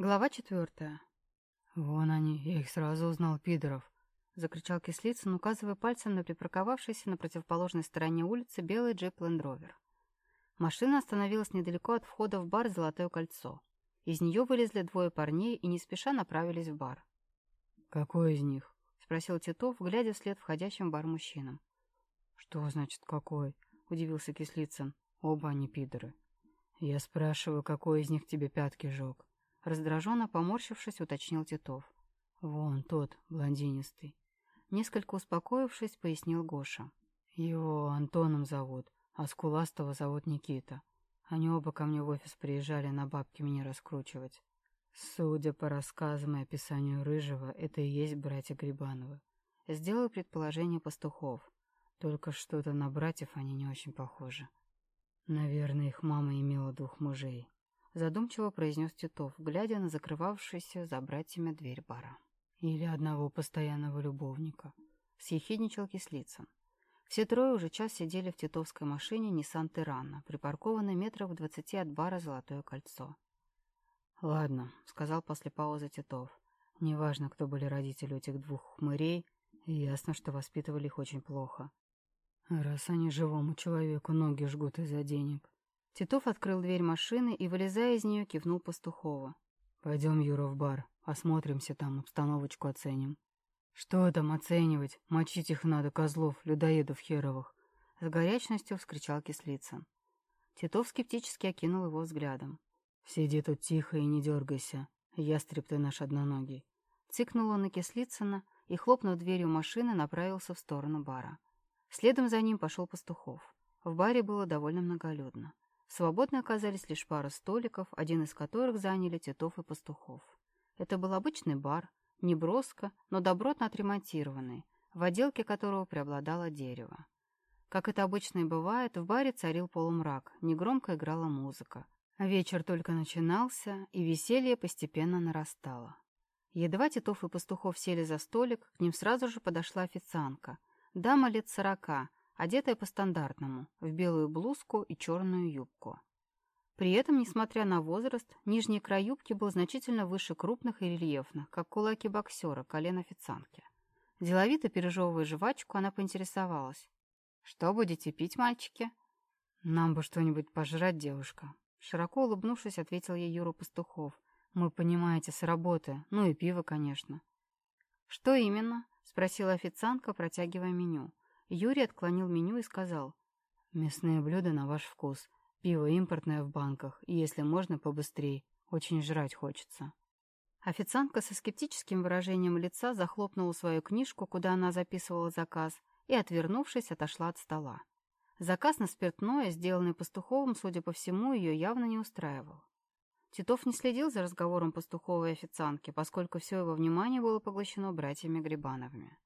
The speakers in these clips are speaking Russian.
Глава четвертая. «Вон они, я их сразу узнал, пидоров!» — закричал Кислицын, указывая пальцем на припарковавшийся на противоположной стороне улицы белый джип Лендровер. Машина остановилась недалеко от входа в бар «Золотое кольцо». Из нее вылезли двое парней и не спеша направились в бар. «Какой из них?» — спросил Титов, глядя вслед входящим в бар мужчинам. «Что значит «какой»?» — удивился Кислицын. «Оба они пидоры». «Я спрашиваю, какой из них тебе пятки жег?» Раздраженно поморщившись, уточнил Титов. «Вон тот, блондинистый». Несколько успокоившись, пояснил Гоша. «Его Антоном зовут, а Скуластого зовут Никита. Они оба ко мне в офис приезжали на бабки меня раскручивать. Судя по рассказам и описанию Рыжего, это и есть братья Грибановы. Сделал предположение пастухов. Только что-то на братьев они не очень похожи. Наверное, их мама имела двух мужей. Задумчиво произнес Титов, глядя на закрывавшуюся за братьями дверь бара. Или одного постоянного любовника. Съехидничал Кислицын. Все трое уже час сидели в титовской машине Nissan Тирана, припаркованной метров в двадцати от бара «Золотое кольцо». «Ладно», — сказал после паузы Титов. «Неважно, кто были родители этих двух хмырей, ясно, что воспитывали их очень плохо. Раз они живому человеку ноги жгут из-за денег». Титов открыл дверь машины и, вылезая из нее, кивнул Пастухова. «Пойдем, Юра, в бар. Осмотримся там, обстановочку оценим». «Что там оценивать? Мочить их надо, козлов, людоедов херовых!» С горячностью вскричал Кислицын. Титов скептически окинул его взглядом. «Сиди тут тихо и не дергайся. Ястреб ты наш одноногий». Цикнул он на Кислицына и, хлопнув дверью машины, направился в сторону бара. Следом за ним пошел Пастухов. В баре было довольно многолюдно. Свободны оказались лишь пара столиков, один из которых заняли Титов и Пастухов. Это был обычный бар, не броско, но добротно отремонтированный, в отделке которого преобладало дерево. Как это обычно и бывает, в баре царил полумрак, негромко играла музыка. Вечер только начинался, и веселье постепенно нарастало. Едва Титов и Пастухов сели за столик, к ним сразу же подошла официантка. Дама лет сорока, одетая по-стандартному, в белую блузку и черную юбку. При этом, несмотря на возраст, нижний край юбки был значительно выше крупных и рельефных, как кулаки боксера, колен официантки. Деловито пережевывая жвачку, она поинтересовалась. «Что будете пить, мальчики?» «Нам бы что-нибудь пожрать, девушка». Широко улыбнувшись, ответил ей Юра Пастухов. «Мы, понимаете, с работы. Ну и пиво, конечно». «Что именно?» — спросила официантка, протягивая меню. Юрий отклонил меню и сказал. «Мясные блюда на ваш вкус. Пиво импортное в банках, и если можно, побыстрей. Очень жрать хочется. Официантка со скептическим выражением лица захлопнула свою книжку, куда она записывала заказ, и, отвернувшись, отошла от стола. Заказ на спиртное, сделанный Пастуховым, судя по всему, ее явно не устраивал. Титов не следил за разговором Пастуховой официантки, поскольку все его внимание было поглощено братьями Грибановыми.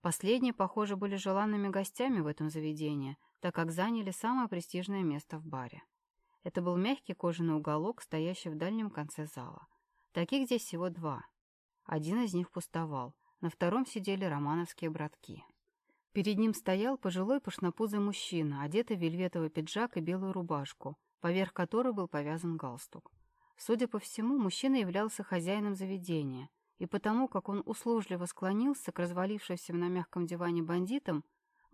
Последние, похоже, были желанными гостями в этом заведении — так как заняли самое престижное место в баре. Это был мягкий кожаный уголок, стоящий в дальнем конце зала. Таких здесь всего два. Один из них пустовал, на втором сидели романовские братки. Перед ним стоял пожилой пышнопузый мужчина, одетый в вельветовый пиджак и белую рубашку, поверх которой был повязан галстук. Судя по всему, мужчина являлся хозяином заведения, и потому, как он услужливо склонился к развалившимся на мягком диване бандитам,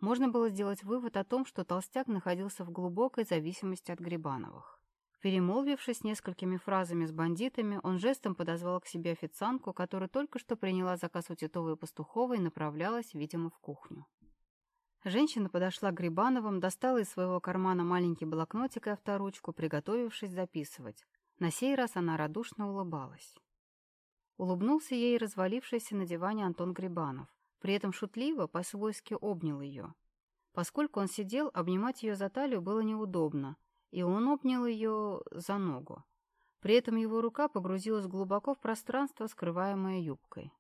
можно было сделать вывод о том, что толстяк находился в глубокой зависимости от Грибановых. Перемолвившись несколькими фразами с бандитами, он жестом подозвал к себе официантку, которая только что приняла заказ у Титовой и Пастуховой и направлялась, видимо, в кухню. Женщина подошла к Грибановым, достала из своего кармана маленький блокнотик и авторучку, приготовившись записывать. На сей раз она радушно улыбалась. Улыбнулся ей развалившийся на диване Антон Грибанов. При этом шутливо, по-свойски обнял ее. Поскольку он сидел, обнимать ее за талию было неудобно, и он обнял ее за ногу. При этом его рука погрузилась глубоко в пространство, скрываемое юбкой.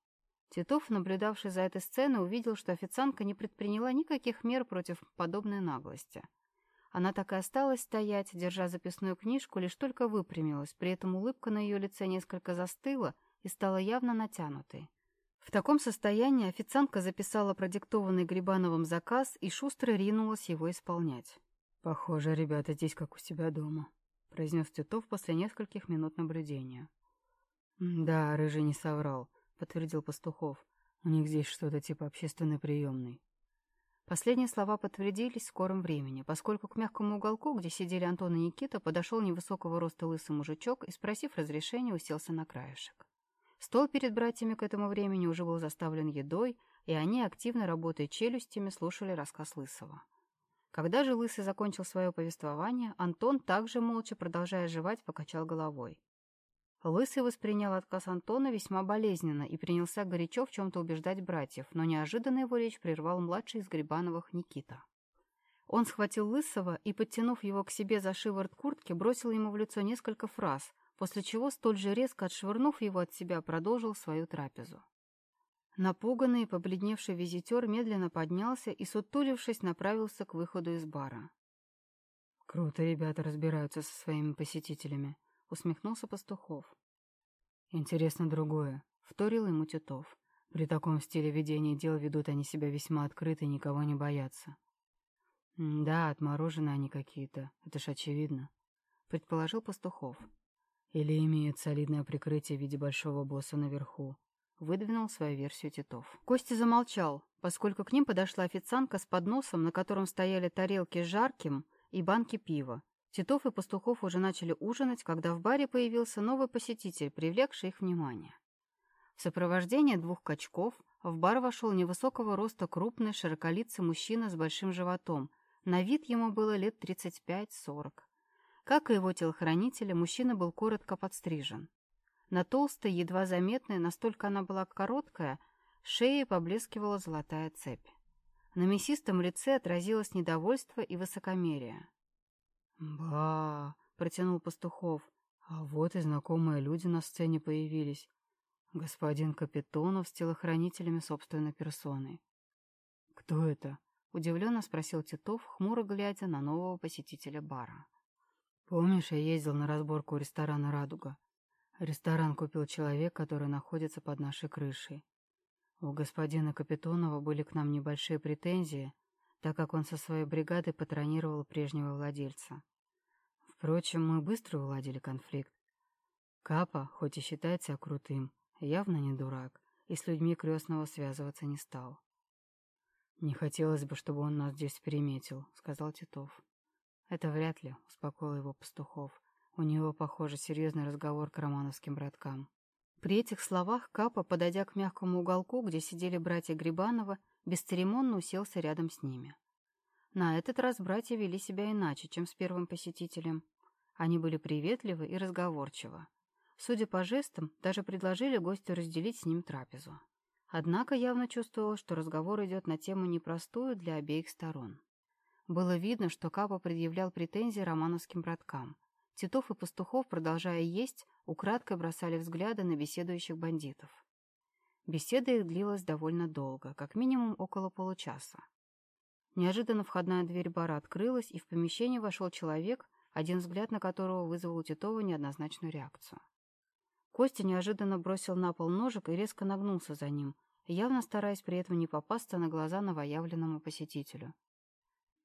Титов, наблюдавший за этой сценой, увидел, что официантка не предприняла никаких мер против подобной наглости. Она так и осталась стоять, держа записную книжку, лишь только выпрямилась, при этом улыбка на ее лице несколько застыла и стала явно натянутой. В таком состоянии официантка записала продиктованный Грибановым заказ и шустро ринулась его исполнять. «Похоже, ребята здесь как у себя дома», — произнес Титов после нескольких минут наблюдения. «Да, Рыжий не соврал», — подтвердил Пастухов. «У них здесь что-то типа общественной приемной». Последние слова подтвердились в скором времени, поскольку к мягкому уголку, где сидели Антон и Никита, подошел невысокого роста лысый мужичок и, спросив разрешения, уселся на краешек. Стол перед братьями к этому времени уже был заставлен едой, и они, активно работая челюстями, слушали рассказ Лысого. Когда же Лысый закончил свое повествование, Антон, также молча продолжая жевать, покачал головой. Лысый воспринял отказ Антона весьма болезненно и принялся горячо в чем-то убеждать братьев, но неожиданно его речь прервал младший из Грибановых Никита. Он схватил Лысого и, подтянув его к себе за шиворот куртки, бросил ему в лицо несколько фраз, после чего, столь же резко отшвырнув его от себя, продолжил свою трапезу. Напуганный и побледневший визитер медленно поднялся и, сутулившись, направился к выходу из бара. «Круто ребята разбираются со своими посетителями», — усмехнулся Пастухов. «Интересно другое», — вторил ему Титов. «При таком стиле ведения дел ведут они себя весьма открыто и никого не боятся». «Да, отморожены они какие-то, это ж очевидно», — предположил Пастухов. «Или имеют солидное прикрытие в виде большого босса наверху, выдвинул свою версию Титов. Костя замолчал, поскольку к ним подошла официантка с подносом, на котором стояли тарелки с жарким и банки пива. Титов и Пастухов уже начали ужинать, когда в баре появился новый посетитель, привлекший их внимание. В сопровождении двух качков в бар вошел невысокого роста крупный, широколицый мужчина с большим животом. На вид ему было лет 35-40. Как и его телохранители, мужчина был коротко подстрижен. На толстой, едва заметной, настолько она была короткая, шее поблескивала золотая цепь. На мясистом лице отразилось недовольство и высокомерие. «Ба!» — протянул Пастухов. «А вот и знакомые люди на сцене появились. Господин Капитонов с телохранителями собственной персоной». «Кто это?» — удивленно спросил Титов, хмуро глядя на нового посетителя бара. «Помнишь, я ездил на разборку ресторана «Радуга»? Ресторан купил человек, который находится под нашей крышей. У господина Капитонова были к нам небольшие претензии, так как он со своей бригадой патронировал прежнего владельца. Впрочем, мы быстро уладили конфликт. Капа, хоть и считает себя крутым, явно не дурак, и с людьми крестного связываться не стал. «Не хотелось бы, чтобы он нас здесь приметил», — сказал Титов. «Это вряд ли», — успокоил его Пастухов. У него, похоже, серьезный разговор к романовским браткам. При этих словах Капа, подойдя к мягкому уголку, где сидели братья Грибанова, бесцеремонно уселся рядом с ними. На этот раз братья вели себя иначе, чем с первым посетителем. Они были приветливы и разговорчивы. Судя по жестам, даже предложили гостю разделить с ним трапезу. Однако явно чувствовалось, что разговор идет на тему непростую для обеих сторон. Было видно, что Капа предъявлял претензии романовским браткам, Титов и Пастухов, продолжая есть, украдкой бросали взгляды на беседующих бандитов. Беседа их длилась довольно долго, как минимум около получаса. Неожиданно входная дверь бара открылась, и в помещение вошел человек, один взгляд на которого вызвал у Титова неоднозначную реакцию. Костя неожиданно бросил на пол ножик и резко нагнулся за ним, явно стараясь при этом не попасться на глаза новоявленному посетителю.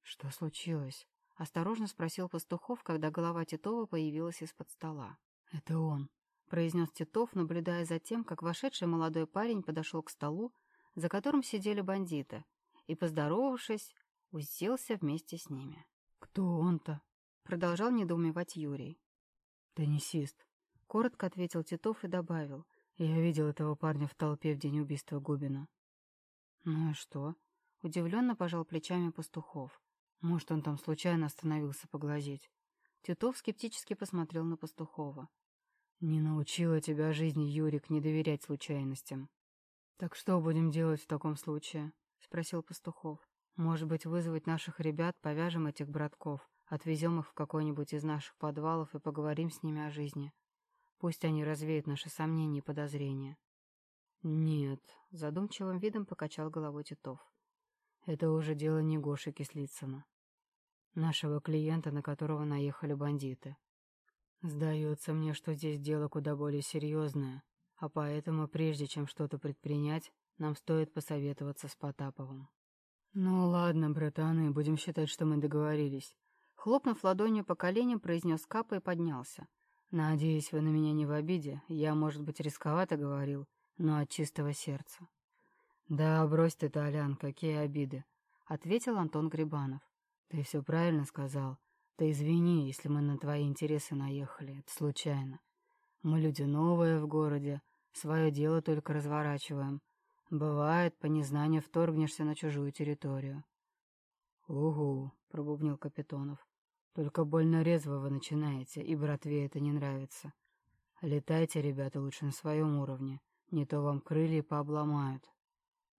«Что случилось?» — осторожно спросил Пастухов, когда голова Титова появилась из-под стола. «Это он», — произнес Титов, наблюдая за тем, как вошедший молодой парень подошел к столу, за которым сидели бандиты, и, поздоровавшись, уселся вместе с ними. «Кто он-то?» — продолжал недоумевать Юрий. «Теннисист», — коротко ответил Титов и добавил. «Я видел этого парня в толпе в день убийства Губина». «Ну и что?» — удивленно пожал плечами Пастухов. Может, он там случайно остановился поглазеть. Титов скептически посмотрел на Пастухова. «Не научила тебя жизни, Юрик, не доверять случайностям». «Так что будем делать в таком случае?» — спросил Пастухов. «Может быть, вызвать наших ребят, повяжем этих братков, отвезем их в какой-нибудь из наших подвалов и поговорим с ними о жизни. Пусть они развеют наши сомнения и подозрения». «Нет», — задумчивым видом покачал головой Титов. «Это уже дело не Гоши Кислицына нашего клиента, на которого наехали бандиты. Сдается мне, что здесь дело куда более серьезное, а поэтому, прежде чем что-то предпринять, нам стоит посоветоваться с Потаповым. Ну ладно, братаны, будем считать, что мы договорились. Хлопнув ладонью по коленям, произнес Капа и поднялся. Надеюсь, вы на меня не в обиде. Я, может быть, рисковато говорил, но от чистого сердца. Да, брось ты, Толян, какие обиды, — ответил Антон Грибанов. Ты все правильно сказал. Ты извини, если мы на твои интересы наехали. Это случайно. Мы люди новые в городе, свое дело только разворачиваем. Бывает, по незнанию вторгнешься на чужую территорию. «Угу», — пробубнил Капитонов. «Только больно резво вы начинаете, и братве это не нравится. Летайте, ребята, лучше на своем уровне, не то вам крылья пообломают».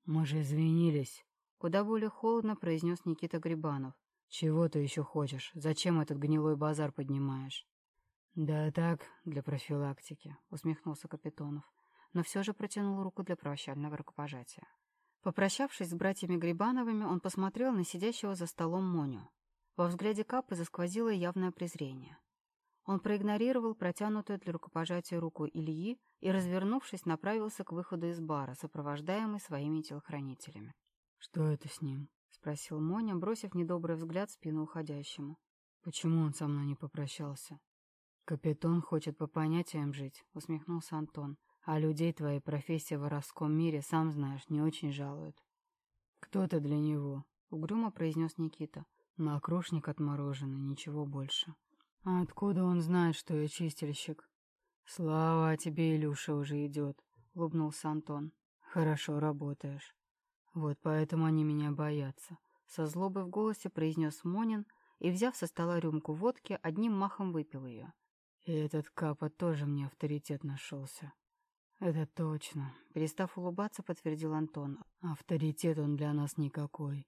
«Мы же извинились», — куда более холодно произнес Никита Грибанов. «Чего ты еще хочешь? Зачем этот гнилой базар поднимаешь?» «Да так, для профилактики», — усмехнулся Капитонов, но все же протянул руку для прощального рукопожатия. Попрощавшись с братьями Грибановыми, он посмотрел на сидящего за столом Моню. Во взгляде Капы засквозило явное презрение. Он проигнорировал протянутую для рукопожатия руку Ильи и, развернувшись, направился к выходу из бара, сопровождаемый своими телохранителями. «Что это с ним?» — спросил Моня, бросив недобрый взгляд в спину уходящему. «Почему он со мной не попрощался?» «Капитон хочет по понятиям жить», — усмехнулся Антон. «А людей твоей профессии в воровском мире, сам знаешь, не очень жалуют». «Кто ты для него?» — угрюмо произнес Никита. «Макрушник отмороженный, ничего больше». «А откуда он знает, что я чистильщик?» «Слава о тебе, Илюша, уже идет», — улыбнулся Антон. «Хорошо работаешь». «Вот поэтому они меня боятся», — со злобой в голосе произнес Монин и, взяв со стола рюмку водки, одним махом выпил ее. «И этот Капа тоже мне авторитет нашелся». «Это точно», — перестав улыбаться, подтвердил Антон. «Авторитет он для нас никакой».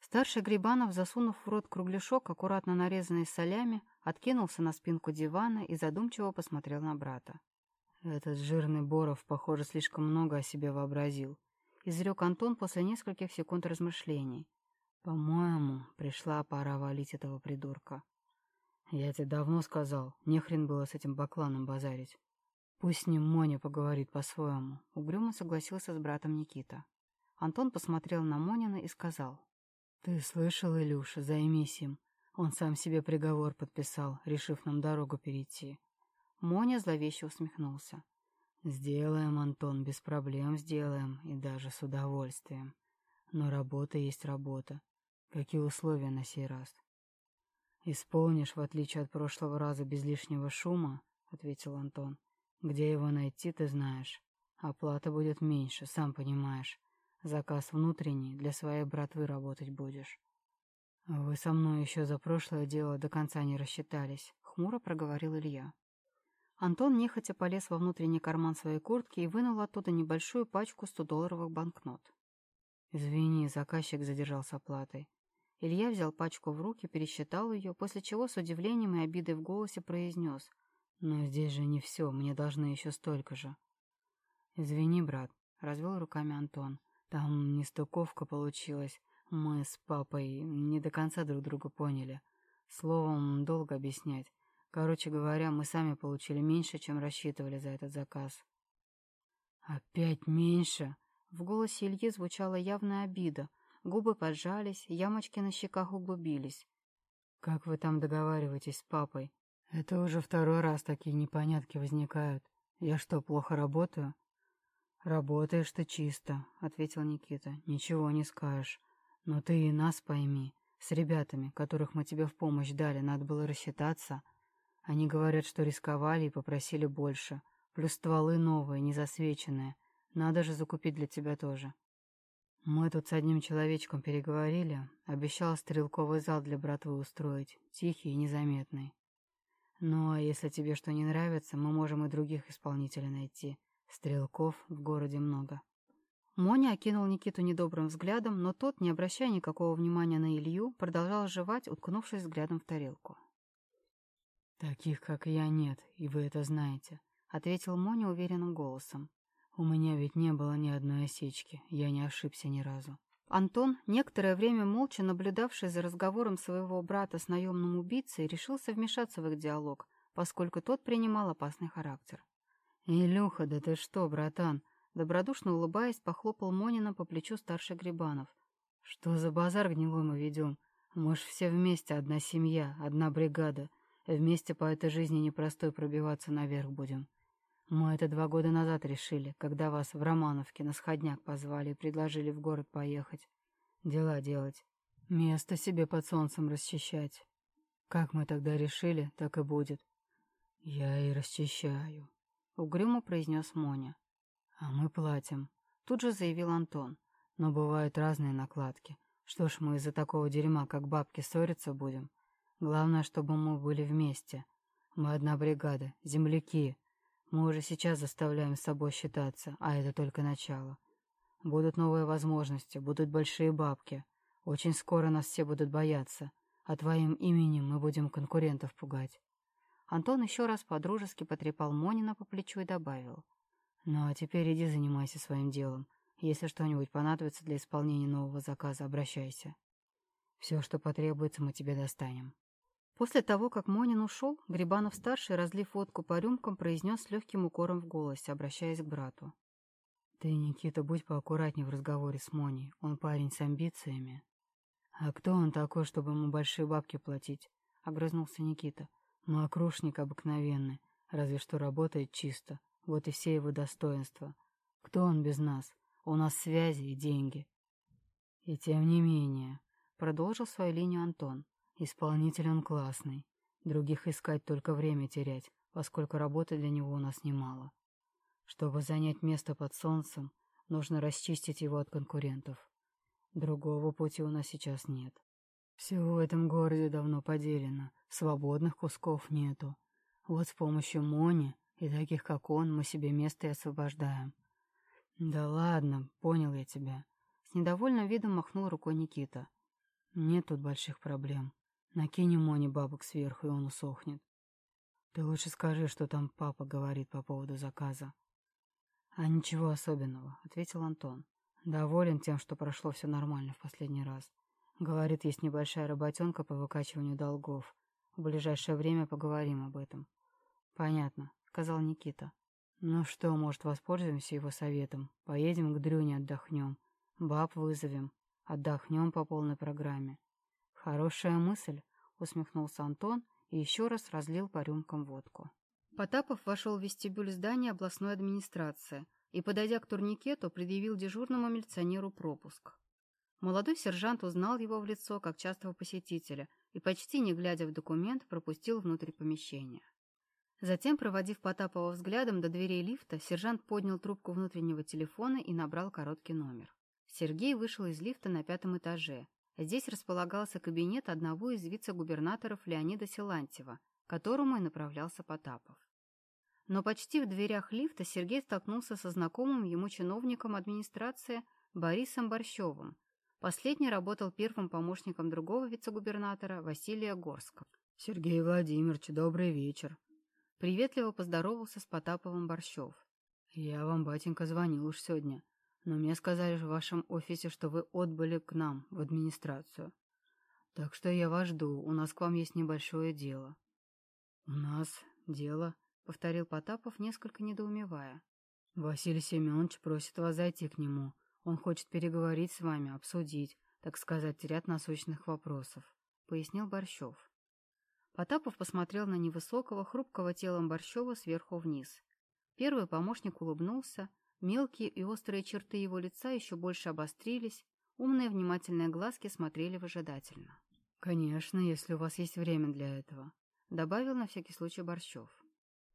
Старший Грибанов, засунув в рот кругляшок, аккуратно нарезанный солями, откинулся на спинку дивана и задумчиво посмотрел на брата. «Этот жирный Боров, похоже, слишком много о себе вообразил», — изрек Антон после нескольких секунд размышлений. «По-моему, пришла пора валить этого придурка». «Я тебе давно сказал, не хрен было с этим бакланом базарить. Пусть с ним Моня поговорит по-своему», — угрюмо согласился с братом Никита. Антон посмотрел на Монина и сказал. «Ты слышал, Илюша, займись им. Он сам себе приговор подписал, решив нам дорогу перейти. Моня зловеще усмехнулся. «Сделаем, Антон, без проблем сделаем, и даже с удовольствием. Но работа есть работа. Какие условия на сей раз?» «Исполнишь, в отличие от прошлого раза, без лишнего шума», — ответил Антон. «Где его найти, ты знаешь. Оплата будет меньше, сам понимаешь. Заказ внутренний, для своей братвы работать будешь. «Вы со мной еще за прошлое дело до конца не рассчитались», — хмуро проговорил Илья. Антон нехотя полез во внутренний карман своей куртки и вынул оттуда небольшую пачку 100-долларовых банкнот. «Извини, заказчик задержал с оплатой». Илья взял пачку в руки, пересчитал ее, после чего с удивлением и обидой в голосе произнес. «Но здесь же не все, мне должны еще столько же». «Извини, брат», — развел руками Антон. «Там нестыковка получилась. Мы с папой не до конца друг друга поняли. Словом, долго объяснять. Короче говоря, мы сами получили меньше, чем рассчитывали за этот заказ. «Опять меньше?» В голосе Ильи звучала явная обида. Губы поджались, ямочки на щеках углубились. «Как вы там договариваетесь с папой? Это уже второй раз такие непонятки возникают. Я что, плохо работаю?» «Работаешь ты чисто», — ответил Никита. «Ничего не скажешь. Но ты и нас пойми. С ребятами, которых мы тебе в помощь дали, надо было рассчитаться. Они говорят, что рисковали и попросили больше. Плюс стволы новые, незасвеченные. Надо же закупить для тебя тоже. Мы тут с одним человечком переговорили. Обещал стрелковый зал для братвы устроить. Тихий и незаметный. Ну, а если тебе что не нравится, мы можем и других исполнителей найти. Стрелков в городе много. Моня окинул Никиту недобрым взглядом, но тот, не обращая никакого внимания на Илью, продолжал жевать, уткнувшись взглядом в тарелку. «Таких, как я, нет, и вы это знаете», — ответил Моня уверенным голосом. «У меня ведь не было ни одной осечки, я не ошибся ни разу». Антон, некоторое время молча наблюдавший за разговором своего брата с наемным убийцей, решился вмешаться в их диалог, поскольку тот принимал опасный характер. «Илюха, да ты что, братан?» Добродушно улыбаясь, похлопал Монина по плечу старший Грибанов. «Что за базар гнилой мы ведем? Мы ж все вместе, одна семья, одна бригада. Вместе по этой жизни непростой пробиваться наверх будем. Мы это два года назад решили, когда вас в Романовке на сходняк позвали и предложили в город поехать. Дела делать. Место себе под солнцем расчищать. Как мы тогда решили, так и будет. Я и расчищаю. Угрюмо произнес Моня. А мы платим. Тут же заявил Антон. Но бывают разные накладки. Что ж, мы из-за такого дерьма, как бабки, ссориться будем. Главное, чтобы мы были вместе. Мы одна бригада, земляки. Мы уже сейчас заставляем с собой считаться, а это только начало. Будут новые возможности, будут большие бабки. Очень скоро нас все будут бояться, а твоим именем мы будем конкурентов пугать. Антон еще раз подружески потрепал Монина по плечу и добавил. «Ну а теперь иди занимайся своим делом. Если что-нибудь понадобится для исполнения нового заказа, обращайся. Все, что потребуется, мы тебе достанем». После того, как Монин ушел, Грибанов-старший, разлив водку по рюмкам, произнес с легким укором в голосе, обращаясь к брату. «Ты, Никита, будь поаккуратнее в разговоре с Моней. Он парень с амбициями». «А кто он такой, чтобы ему большие бабки платить?» — огрызнулся Никита. «Мокрушник обыкновенный, разве что работает чисто. Вот и все его достоинства. Кто он без нас? У нас связи и деньги». «И тем не менее», — продолжил свою линию Антон, — «исполнитель он классный. Других искать только время терять, поскольку работы для него у нас немало. Чтобы занять место под солнцем, нужно расчистить его от конкурентов. Другого пути у нас сейчас нет. Все в этом городе давно поделено, свободных кусков нету. Вот с помощью Мони и таких, как он, мы себе место и освобождаем. Да ладно, понял я тебя. С недовольным видом махнул рукой Никита. Нет тут больших проблем. Накинем Мони бабок сверху, и он усохнет. Ты лучше скажи, что там папа говорит по поводу заказа. А ничего особенного, ответил Антон. Доволен тем, что прошло все нормально в последний раз. Говорит, есть небольшая работенка по выкачиванию долгов. В ближайшее время поговорим об этом. Понятно, сказал Никита. Ну что, может, воспользуемся его советом? Поедем к Дрюне отдохнем. Баб вызовем. Отдохнем по полной программе. Хорошая мысль, усмехнулся Антон и еще раз разлил по рюмкам водку. Потапов вошел в вестибюль здания областной администрации, и, подойдя к турникету, предъявил дежурному милиционеру пропуск. Молодой сержант узнал его в лицо как частого посетителя и, почти не глядя в документ, пропустил внутрь помещения. Затем, проводив Потапова взглядом до дверей лифта, сержант поднял трубку внутреннего телефона и набрал короткий номер. Сергей вышел из лифта на пятом этаже. Здесь располагался кабинет одного из вице-губернаторов Леонида Силантьева, к которому и направлялся Потапов. Но почти в дверях лифта Сергей столкнулся со знакомым ему чиновником администрации Борисом Борщевым. Последний работал первым помощником другого вице-губернатора Василия Горского. «Сергей Владимирович, добрый вечер!» Приветливо поздоровался с Потаповым Борщев. «Я вам, батенька, звонил уж сегодня, но мне сказали в вашем офисе, что вы отбыли к нам, в администрацию. Так что я вас жду, у нас к вам есть небольшое дело». «У нас дело?» — повторил Потапов, несколько недоумевая. «Василий Семенович просит вас зайти к нему. Он хочет переговорить с вами, обсудить, так сказать, ряд насущных вопросов», — пояснил Борщев. Потапов посмотрел на невысокого, хрупкого телом Борщева сверху вниз. Первый помощник улыбнулся, мелкие и острые черты его лица еще больше обострились, умные внимательные глазки смотрели выжидательно. «Конечно, если у вас есть время для этого», — добавил на всякий случай Борщев.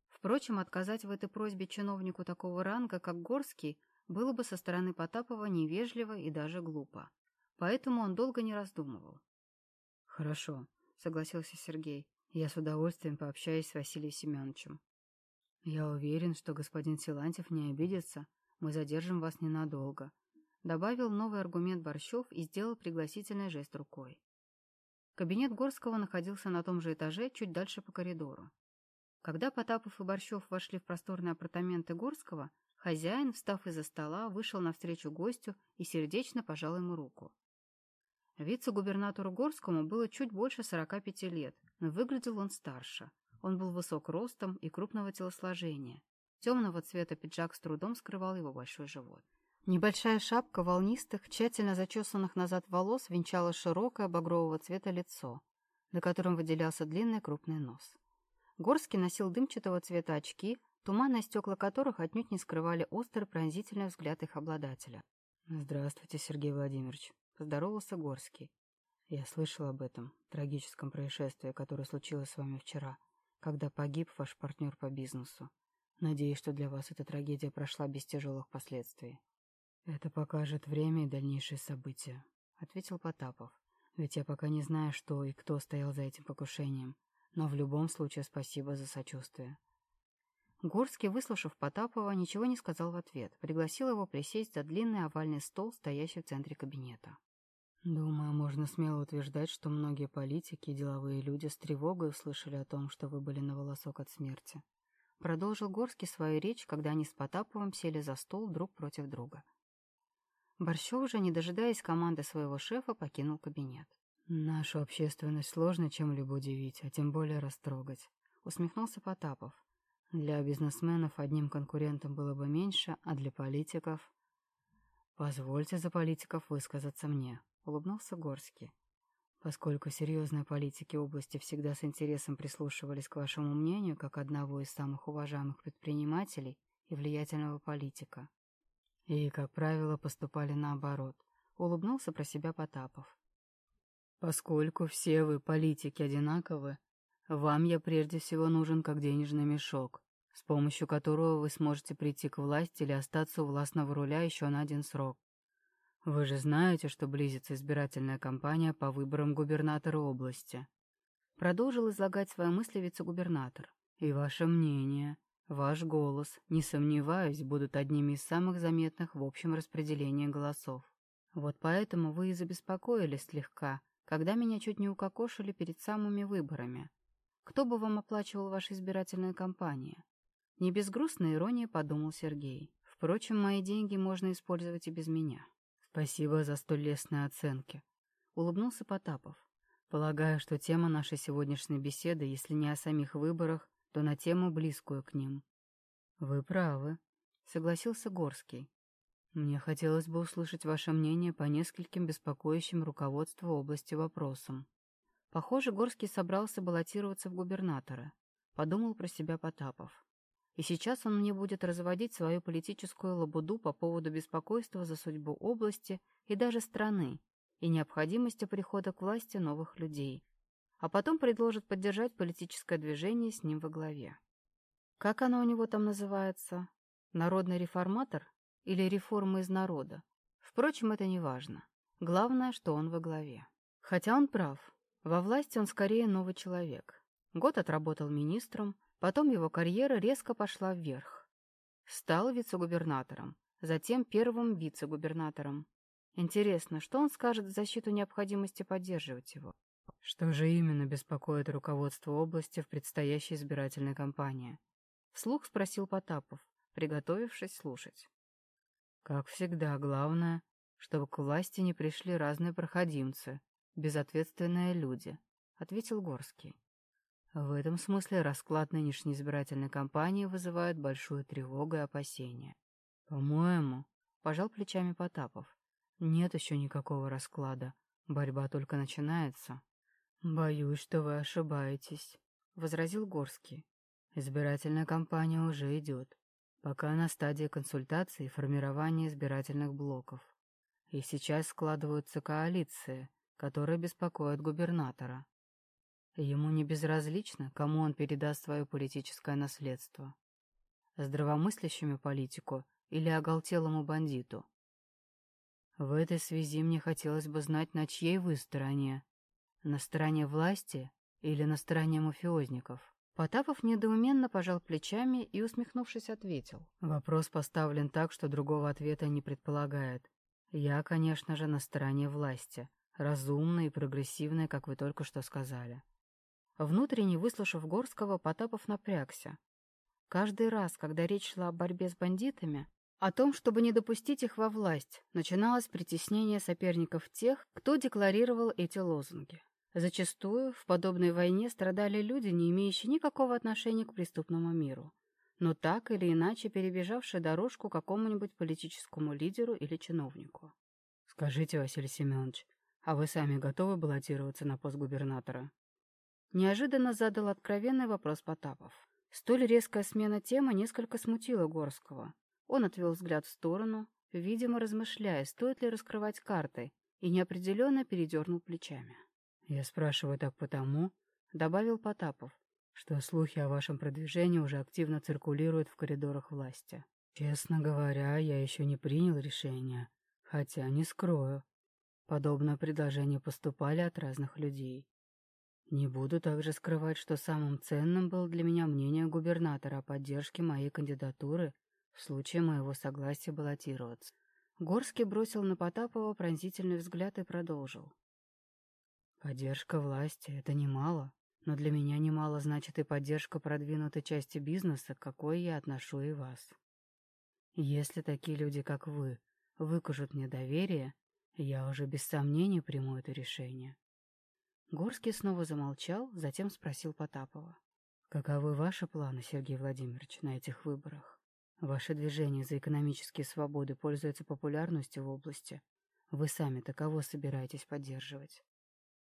Впрочем, отказать в этой просьбе чиновнику такого ранга, как Горский, было бы со стороны Потапова невежливо и даже глупо. Поэтому он долго не раздумывал. «Хорошо», — согласился Сергей. «Я с удовольствием пообщаюсь с Василием Семеновичем. Я уверен, что господин Силантьев не обидится. Мы задержим вас ненадолго», — добавил новый аргумент Борщев и сделал пригласительный жест рукой. Кабинет Горского находился на том же этаже, чуть дальше по коридору. Когда Потапов и Борщев вошли в просторные апартаменты Горского, хозяин, встав из-за стола, вышел навстречу гостю и сердечно пожал ему руку. Вице-губернатору Горскому было чуть больше 45 лет, но выглядел он старше. Он был высок ростом и крупного телосложения. Темного цвета пиджак с трудом скрывал его большой живот. Небольшая шапка волнистых, тщательно зачесанных назад волос венчала широкое багрового цвета лицо, на котором выделялся длинный крупный нос. Горский носил дымчатого цвета очки, туманные стекла которых отнюдь не скрывали острый пронзительный взгляд их обладателя. «Здравствуйте, Сергей Владимирович», — поздоровался Горский. «Я слышал об этом трагическом происшествии, которое случилось с вами вчера, когда погиб ваш партнер по бизнесу. Надеюсь, что для вас эта трагедия прошла без тяжелых последствий». «Это покажет время и дальнейшие события», — ответил Потапов. «Ведь я пока не знаю, что и кто стоял за этим покушением, но в любом случае спасибо за сочувствие». Горский, выслушав Потапова, ничего не сказал в ответ, пригласил его присесть за длинный овальный стол, стоящий в центре кабинета. «Думаю, можно смело утверждать, что многие политики и деловые люди с тревогой услышали о том, что вы были на волосок от смерти». Продолжил Горский свою речь, когда они с Потаповым сели за стол друг против друга. Борщев же, не дожидаясь команды своего шефа, покинул кабинет. «Нашу общественность сложно чем-либо удивить, а тем более растрогать», — усмехнулся Потапов. Для бизнесменов одним конкурентом было бы меньше, а для политиков... «Позвольте за политиков высказаться мне», — улыбнулся Горский. «Поскольку серьезные политики области всегда с интересом прислушивались к вашему мнению как одного из самых уважаемых предпринимателей и влиятельного политика. И, как правило, поступали наоборот», — улыбнулся про себя Потапов. «Поскольку все вы, политики, одинаковы, вам я прежде всего нужен как денежный мешок, с помощью которого вы сможете прийти к власти или остаться у властного руля еще на один срок. Вы же знаете, что близится избирательная кампания по выборам губернатора области. Продолжил излагать свои мысли вице-губернатор. И ваше мнение, ваш голос, не сомневаюсь, будут одними из самых заметных в общем распределении голосов. Вот поэтому вы и забеспокоились слегка, когда меня чуть не укокошили перед самыми выборами. Кто бы вам оплачивал ваши избирательные кампании? Не без грустной иронии подумал Сергей. Впрочем, мои деньги можно использовать и без меня. Спасибо за столь лестные оценки. Улыбнулся Потапов. Полагаю, что тема нашей сегодняшней беседы, если не о самих выборах, то на тему, близкую к ним. Вы правы, согласился Горский. Мне хотелось бы услышать ваше мнение по нескольким беспокоящим руководству области вопросам. Похоже, Горский собрался баллотироваться в губернаторы. Подумал про себя Потапов. И сейчас он мне будет разводить свою политическую лабуду по поводу беспокойства за судьбу области и даже страны и необходимости прихода к власти новых людей. А потом предложит поддержать политическое движение с ним во главе. Как оно у него там называется? Народный реформатор или реформа из народа? Впрочем, это не важно. Главное, что он во главе. Хотя он прав. Во власти он скорее новый человек. Год отработал министром, потом его карьера резко пошла вверх. Стал вице-губернатором, затем первым вице-губернатором. Интересно, что он скажет в защиту необходимости поддерживать его? Что же именно беспокоит руководство области в предстоящей избирательной кампании? Вслух спросил Потапов, приготовившись слушать. Как всегда, главное, чтобы к власти не пришли разные проходимцы, безответственные люди, ответил Горский. В этом смысле расклад нынешней избирательной кампании вызывает большую тревогу и опасения. По-моему, пожал плечами Потапов, нет еще никакого расклада, борьба только начинается. Боюсь, что вы ошибаетесь, возразил Горский. Избирательная кампания уже идет, пока на стадии консультации и формирования избирательных блоков. И сейчас складываются коалиции – который беспокоит губернатора. Ему не безразлично, кому он передаст свое политическое наследство. Здравомыслящему политику или оголтелому бандиту. В этой связи мне хотелось бы знать, на чьей вы стороне. На стороне власти или на стороне мафиозников? Потапов недоуменно пожал плечами и, усмехнувшись, ответил. Вопрос поставлен так, что другого ответа не предполагает. Я, конечно же, на стороне власти, разумной и прогрессивной, как вы только что сказали. Внутренне выслушав Горского, Потапов напрягся. Каждый раз, когда речь шла о борьбе с бандитами, о том, чтобы не допустить их во власть, начиналось притеснение соперников тех, кто декларировал эти лозунги. Зачастую в подобной войне страдали люди, не имеющие никакого отношения к преступному миру, но так или иначе перебежавшие дорожку какому-нибудь политическому лидеру или чиновнику. «Скажите, Василий Семенович, а вы сами готовы баллотироваться на пост губернатора? Неожиданно задал откровенный вопрос Потапов. Столь резкая смена темы несколько смутила Горского. Он отвел взгляд в сторону, видимо, размышляя, стоит ли раскрывать карты, и неопределенно передернул плечами. «Я спрашиваю так потому», — добавил Потапов, «что слухи о вашем продвижении уже активно циркулируют в коридорах власти. Честно говоря, я еще не принял решение, хотя не скрою. Подобные предложения поступали от разных людей. Не буду также скрывать, что самым ценным было для меня мнение губернатора о поддержке моей кандидатуры в случае моего согласия баллотироваться. Горский бросил на Потапова пронзительный взгляд и продолжил. Поддержка власти — это немало, но для меня немало значит и поддержка продвинутой части бизнеса, к какой я отношу и вас. Если такие люди, как вы, выкажут мне доверие, я уже без сомнений приму это решение. Горский снова замолчал, затем спросил Потапова. «Каковы ваши планы, Сергей Владимирович, на этих выборах? Ваше движение за экономические свободы пользуется популярностью в области. Вы сами-то кого собираетесь поддерживать?»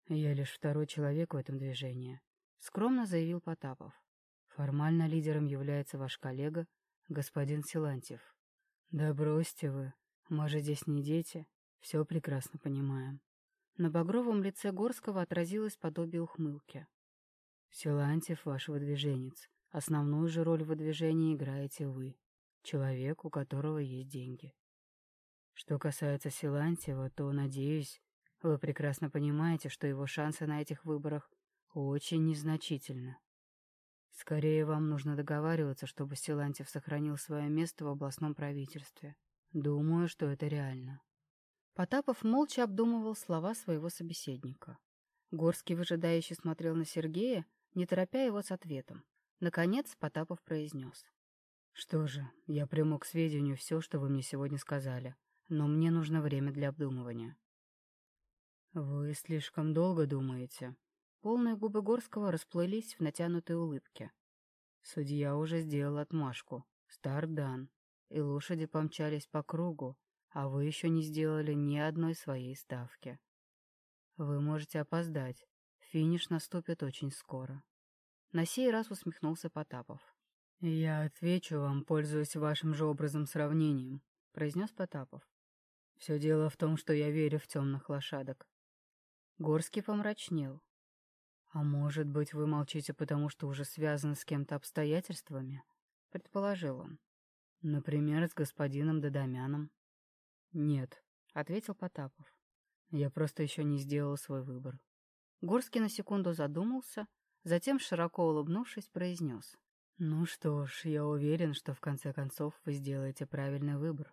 «Я лишь второй человек в этом движении», — скромно заявил Потапов. «Формально лидером является ваш коллега, господин Силантьев. Да бросьте вы, мы же здесь не дети, все прекрасно понимаем». На багровом лице Горского отразилось подобие ухмылки. «Силантьев ваш выдвиженец. Основную же роль в выдвижении играете вы, человек, у которого есть деньги. Что касается Силантьева, то, надеюсь, вы прекрасно понимаете, что его шансы на этих выборах очень незначительны. Скорее вам нужно договариваться, чтобы Силантьев сохранил свое место в областном правительстве. Думаю, что это реально. Потапов молча обдумывал слова своего собеседника. Горский выжидающе смотрел на Сергея, не торопя его с ответом. Наконец Потапов произнес. «Что же, я приму к сведению все, что вы мне сегодня сказали, но мне нужно время для обдумывания». «Вы слишком долго думаете?» Полные губы Горского расплылись в натянутой улыбке. Судья уже сделал отмашку. Старт дан, и лошади помчались по кругу, а вы еще не сделали ни одной своей ставки. Вы можете опоздать. Финиш наступит очень скоро. На сей раз усмехнулся Потапов. «Я отвечу вам, пользуясь вашим же образом сравнением», — произнес Потапов. «Все дело в том, что я верю в темных лошадок». Горский помрачнел. «А может быть, вы молчите, потому что уже связаны с кем-то обстоятельствами?» — предположил он. «Например, с господином Дадамяном». «Нет», — ответил Потапов. «Я просто еще не сделал свой выбор». Горский на секунду задумался, затем, широко улыбнувшись, произнес. «Ну что ж, я уверен, что в конце концов вы сделаете правильный выбор».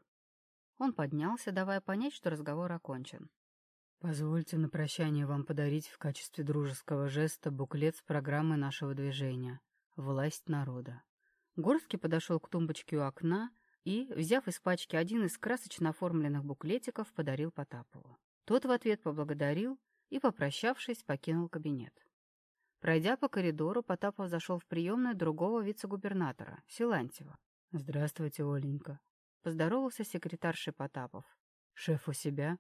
Он поднялся, давая понять, что разговор окончен. «Позвольте на прощание вам подарить в качестве дружеского жеста буклет с программой нашего движения «Власть народа». Горский подошел к тумбочке у окна и, взяв из пачки один из красочно оформленных буклетиков, подарил Потапову. Тот в ответ поблагодарил и, попрощавшись, покинул кабинет. Пройдя по коридору, Потапов зашел в приемную другого вице-губернатора, Силантьева. «Здравствуйте, Оленька», — поздоровался секретарший Потапов. «Шеф у себя?»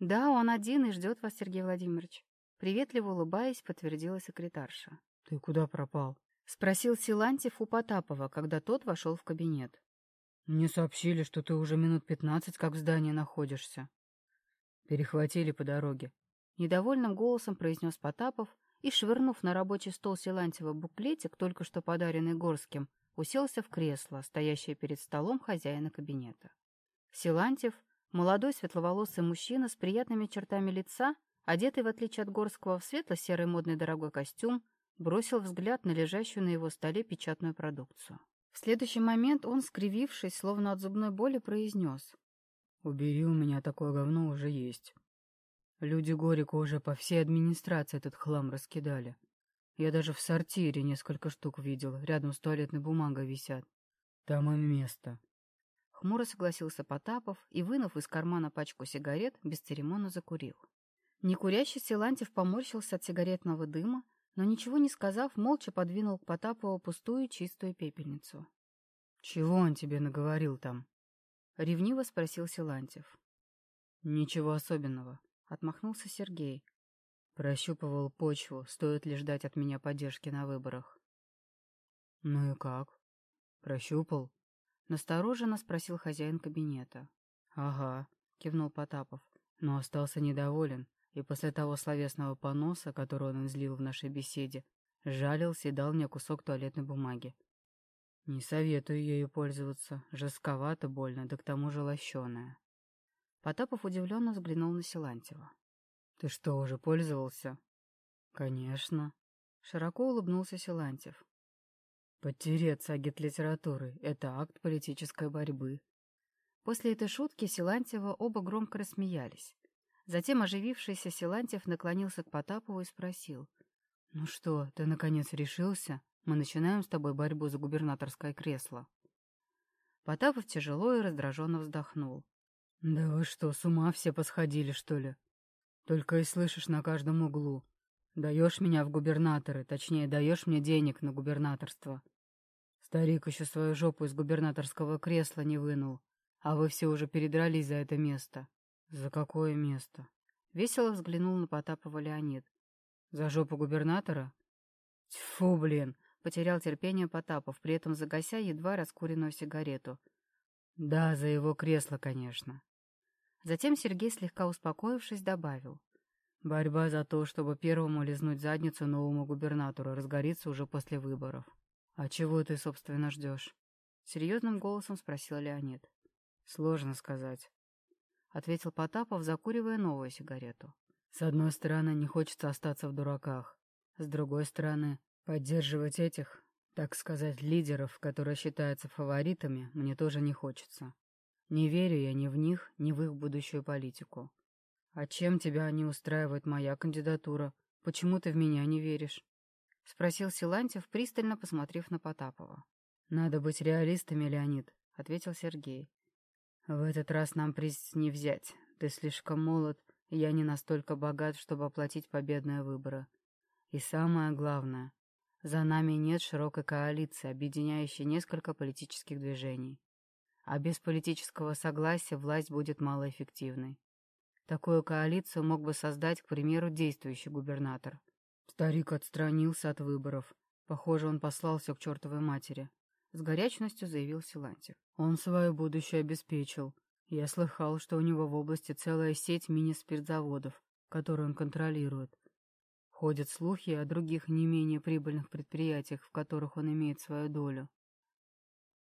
«Да, он один и ждет вас, Сергей Владимирович». Приветливо улыбаясь, подтвердила секретарша. «Ты куда пропал?» — спросил Силантьев у Потапова, когда тот вошел в кабинет. Мне сообщили, что ты уже минут пятнадцать как в здании находишься. Перехватили по дороге. Недовольным голосом произнес Потапов и, швырнув на рабочий стол Силантьева буклетик, только что подаренный Горским, уселся в кресло, стоящее перед столом хозяина кабинета. Силантьев, молодой светловолосый мужчина с приятными чертами лица, одетый, в отличие от Горского, в светло-серый модный дорогой костюм, бросил взгляд на лежащую на его столе печатную продукцию. В следующий момент он, скривившись, словно от зубной боли, произнес. «Убери, у меня такое говно уже есть. Люди Горика уже по всей администрации этот хлам раскидали. Я даже в сортире несколько штук видел, рядом с туалетной бумагой висят. Там им место». Хмуро согласился Потапов и, вынув из кармана пачку сигарет, бесцеремонно закурил. Некурящий Силантьев поморщился от сигаретного дыма, но ничего не сказав, молча подвинул к Потапову пустую чистую пепельницу. — Чего он тебе наговорил там? — ревниво спросил Силантьев. — Ничего особенного, — отмахнулся Сергей. Прощупывал почву, стоит ли ждать от меня поддержки на выборах. «Ну и как?» «Прощупал?» Настороженно спросил хозяин кабинета. «Ага», — кивнул Потапов, но остался недоволен, и после того словесного поноса, который он излил в нашей беседе, жалился и дал мне кусок туалетной бумаги. Не советую ею пользоваться, жестковато, больно, да к тому же лощеная. Потапов удивленно взглянул на Силантьева. «Ты что, уже пользовался?» «Конечно». Широко улыбнулся Силантьев. «Подтереться агитлитературой — это акт политической борьбы». После этой шутки Силантьева оба громко рассмеялись. Затем оживившийся Силантьев наклонился к Потапову и спросил. «Ну что, ты наконец решился? Мы начинаем с тобой борьбу за губернаторское кресло». Потапов тяжело и раздраженно вздохнул. «Да вы что, с ума все посходили, что ли? Только и слышишь на каждом углу. Даешь меня в губернаторы, точнее, даешь мне денег на губернаторство. Старик еще свою жопу из губернаторского кресла не вынул, а вы все уже передрались за это место. За какое место? Весело взглянул на Потапова Леонид. За жопу губернатора? Тьфу, блин! Потерял терпение Потапов, при этом загася едва раскуренную сигарету. Да, за его кресло, конечно. Затем Сергей, слегка успокоившись, добавил. Борьба за то, чтобы первому лизнуть задницу новому губернатору, разгорится уже после выборов. А чего ты, собственно, ждешь? Серьезным голосом спросил Леонид. Сложно сказать. Ответил Потапов, закуривая новую сигарету. С одной стороны, не хочется остаться в дураках. С другой стороны, поддерживать этих, так сказать, лидеров, которые считаются фаворитами, мне тоже не хочется. Не верю я ни в них, ни в их будущую политику. А чем тебя не устраивает моя кандидатура? Почему ты в меня не веришь? — спросил Силантьев, пристально посмотрев на Потапова. «Надо быть реалистами, Леонид», — ответил Сергей. «В этот раз нам приз не взять. Ты слишком молод, я не настолько богат, чтобы оплатить победные выборы. И самое главное, за нами нет широкой коалиции, объединяющей несколько политических движений а без политического согласия власть будет малоэффективной. Такую коалицию мог бы создать, к примеру, действующий губернатор. Старик отстранился от выборов. Похоже, он послал все к чертовой матери. С горячностью заявил Силантьев. Он свое будущее обеспечил. Я слыхал, что у него в области целая сеть мини-спиртзаводов, которую он контролирует. Ходят слухи о других не менее прибыльных предприятиях, в которых он имеет свою долю.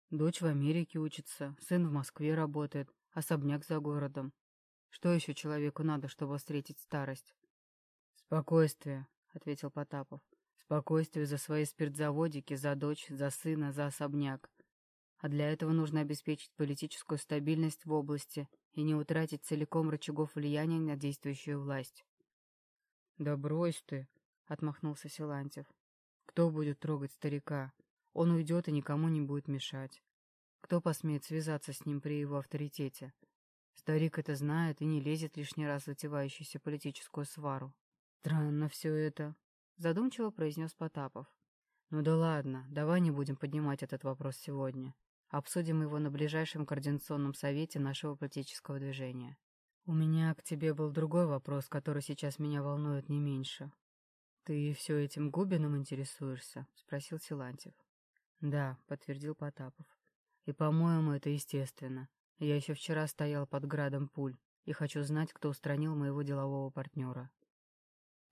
Дочь в Америке учится, сын в Москве работает, особняк за городом. Что еще человеку надо, чтобы встретить старость? «Спокойствие», — ответил Потапов. «Спокойствие за свои спиртзаводики, за дочь, за сына, за особняк. А для этого нужно обеспечить политическую стабильность в области и не утратить целиком рычагов влияния на действующую власть». «Да брось ты», — отмахнулся Силантьев. «Кто будет трогать старика? Он уйдет и никому не будет мешать. Кто посмеет связаться с ним при его авторитете? Старик это знает и не лезет лишний раз в затевающуюся политическую свару. Странно все это, задумчиво произнес Потапов. Ну да ладно, давай не будем поднимать этот вопрос сегодня. Обсудим его на ближайшем координационном совете нашего политического движения. У меня к тебе был другой вопрос, который сейчас меня волнует не меньше. Ты все этим Губиным интересуешься? Спросил Силантьев. «Да», — подтвердил Потапов. «И, по-моему, это естественно. Я еще вчера стоял под градом пуль и хочу знать, кто устранил моего делового партнера.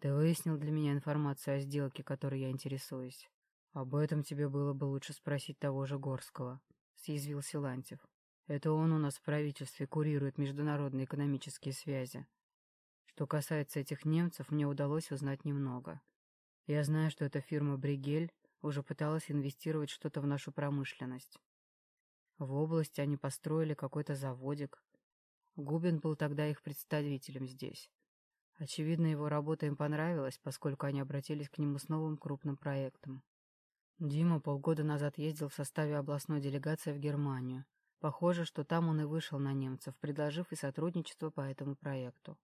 Ты выяснил для меня информацию о сделке, которой я интересуюсь. Об этом тебе было бы лучше спросить того же Горского», — съязвил Силантьев. «Это он у нас в правительстве курирует международные экономические связи. Что касается этих немцев, мне удалось узнать немного. Я знаю, что эта фирма «Бригель» уже пыталась инвестировать что-то в нашу промышленность. В области они построили какой-то заводик. Губин был тогда их представителем здесь. Очевидно, его работа им понравилась, поскольку они обратились к нему с новым крупным проектом. Дима полгода назад ездил в составе областной делегации в Германию. Похоже, что там он и вышел на немцев, предложив и сотрудничество по этому проекту.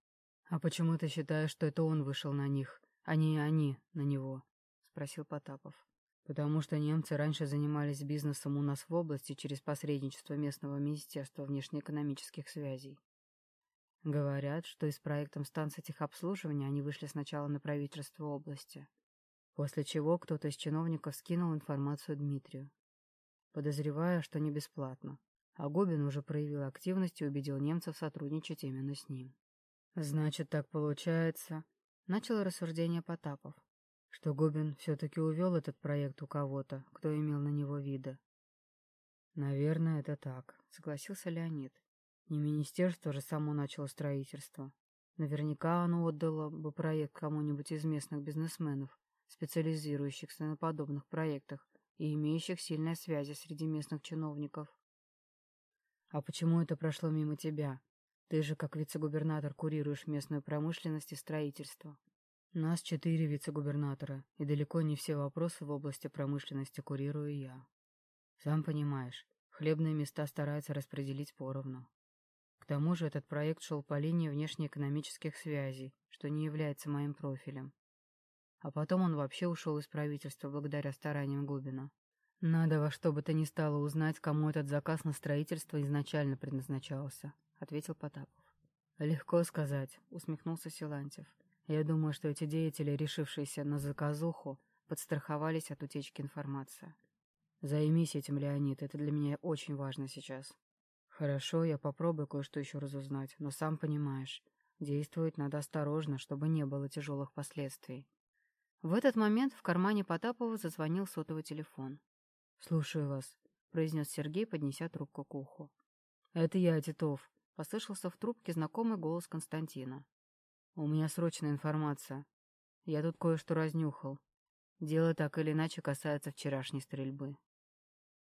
«А почему ты считаешь, что это он вышел на них, а не они на него?» — спросил Потапов потому что немцы раньше занимались бизнесом у нас в области через посредничество местного Министерства внешнеэкономических связей. Говорят, что и с проектом станции техобслуживания они вышли сначала на правительство области, после чего кто-то из чиновников скинул информацию Дмитрию. Подозревая, что не бесплатно, а Губин уже проявил активность и убедил немцев сотрудничать именно с ним. «Значит, так получается», — начал рассуждение Потапов, что Губин все-таки увел этот проект у кого-то, кто имел на него вида. «Наверное, это так», — согласился Леонид. Не министерство же само начало строительство. Наверняка оно отдало бы проект кому-нибудь из местных бизнесменов, специализирующихся на подобных проектах и имеющих сильные связи среди местных чиновников. А почему это прошло мимо тебя? Ты же, как вице-губернатор, курируешь местную промышленность и строительство. Нас четыре вице-губернатора, и далеко не все вопросы в области промышленности курирую я. Сам понимаешь, хлебные места стараются распределить поровну. Тому же этот проект шел по линии внешнеэкономических связей, что не является моим профилем. А потом он вообще ушел из правительства благодаря стараниям Губина. Надо во что бы то ни стало узнать, кому этот заказ на строительство изначально предназначался, — ответил Потапов. Легко сказать, — усмехнулся Силантьев. Я думаю, что эти деятели, решившиеся на заказуху, подстраховались от утечки информации. Займись этим, Леонид, это для меня очень важно сейчас. Хорошо, я попробую кое-что еще разузнать, но сам понимаешь, действовать надо осторожно, чтобы не было тяжелых последствий. В этот момент в кармане Потапова зазвонил сотовый телефон. «Слушаю вас», — произнес Сергей, поднеся трубку к уху. «Это я, Титов», — послышался в трубке знакомый голос Константина. «У меня срочная информация. Я тут кое-что разнюхал. Дело так или иначе касается вчерашней стрельбы».